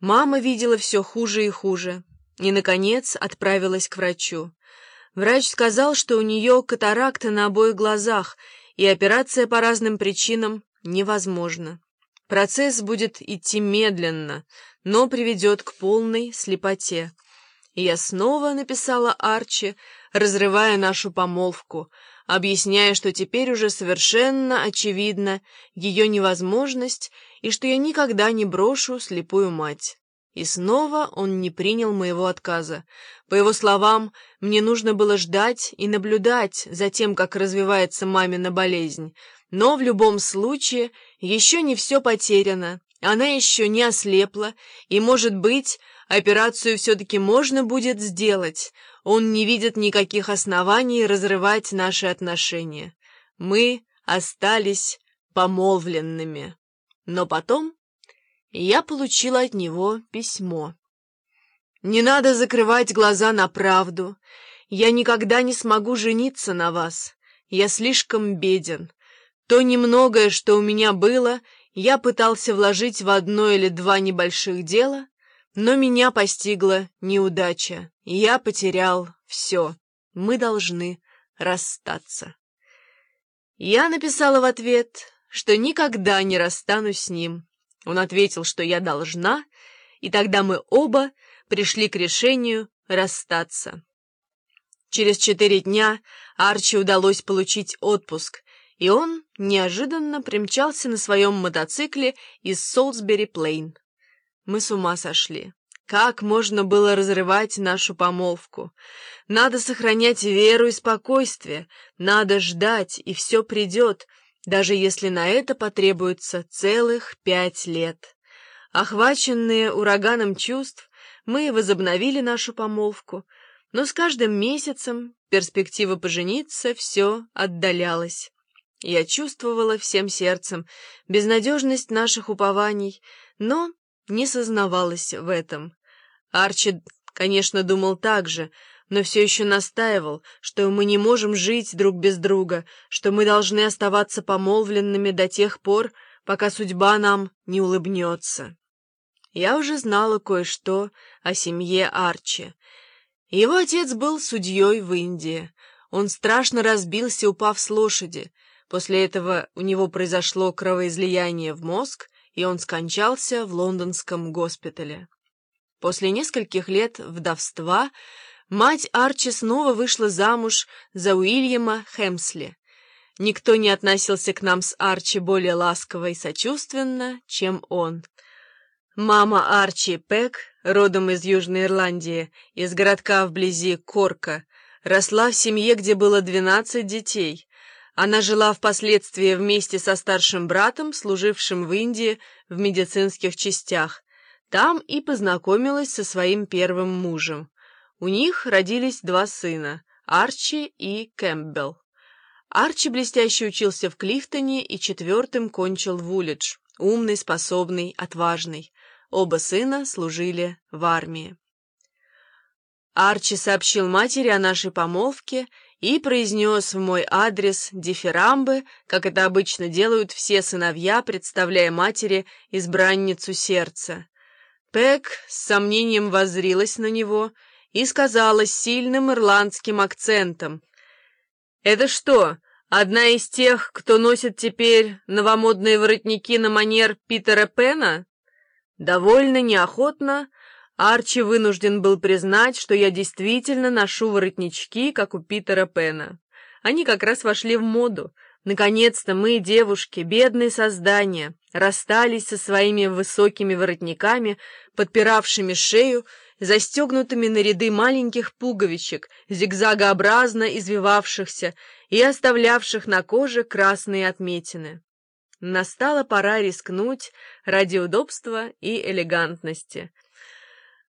Мама видела все хуже и хуже, и, наконец, отправилась к врачу. Врач сказал, что у нее катаракта на обоих глазах, и операция по разным причинам невозможна. Процесс будет идти медленно, но приведет к полной слепоте. И я снова написала Арчи, разрывая нашу помолвку, объясняя, что теперь уже совершенно очевидна ее невозможность и что я никогда не брошу слепую мать. И снова он не принял моего отказа. По его словам, мне нужно было ждать и наблюдать за тем, как развивается мамина болезнь. Но в любом случае еще не все потеряно. Она еще не ослепла, и, может быть, операцию все-таки можно будет сделать. Он не видит никаких оснований разрывать наши отношения. Мы остались помолвленными. Но потом я получила от него письмо. «Не надо закрывать глаза на правду. Я никогда не смогу жениться на вас. Я слишком беден. То немногое, что у меня было, я пытался вложить в одно или два небольших дела, но меня постигла неудача, я потерял все. Мы должны расстаться». Я написала в ответ, что никогда не расстанусь с ним. Он ответил, что я должна, и тогда мы оба пришли к решению расстаться. Через четыре дня Арчи удалось получить отпуск, и он неожиданно примчался на своем мотоцикле из Солсбери-Плейн. Мы с ума сошли. Как можно было разрывать нашу помолвку? Надо сохранять веру и спокойствие, надо ждать, и все придет — даже если на это потребуется целых пять лет. Охваченные ураганом чувств, мы возобновили нашу помолвку, но с каждым месяцем перспектива пожениться все отдалялась. Я чувствовала всем сердцем безнадежность наших упований, но не сознавалась в этом. Арчи, конечно, думал так же, но все еще настаивал, что мы не можем жить друг без друга, что мы должны оставаться помолвленными до тех пор, пока судьба нам не улыбнется. Я уже знала кое-что о семье Арчи. Его отец был судьей в Индии. Он страшно разбился, упав с лошади. После этого у него произошло кровоизлияние в мозг, и он скончался в лондонском госпитале. После нескольких лет вдовства Мать Арчи снова вышла замуж за Уильяма Хемсли. Никто не относился к нам с Арчи более ласково и сочувственно, чем он. Мама Арчи Пек, родом из Южной Ирландии, из городка вблизи Корка, росла в семье, где было двенадцать детей. Она жила впоследствии вместе со старшим братом, служившим в Индии в медицинских частях. Там и познакомилась со своим первым мужем. У них родились два сына — Арчи и Кэмпбелл. Арчи блестяще учился в Клифтоне и четвертым кончил Вулидж. Умный, способный, отважный. Оба сына служили в армии. Арчи сообщил матери о нашей помолвке и произнес в мой адрес дифирамбы, как это обычно делают все сыновья, представляя матери избранницу сердца. Пэк с сомнением воззрилась на него — и сказала с сильным ирландским акцентом. «Это что, одна из тех, кто носит теперь новомодные воротники на манер Питера Пена?» Довольно неохотно Арчи вынужден был признать, что я действительно ношу воротнички, как у Питера Пена. Они как раз вошли в моду. Наконец-то мы, девушки, бедные создания, расстались со своими высокими воротниками, подпиравшими шею, застегнутыми на ряды маленьких пуговичек, зигзагообразно извивавшихся и оставлявших на коже красные отметины. Настала пора рискнуть ради удобства и элегантности —